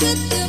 good.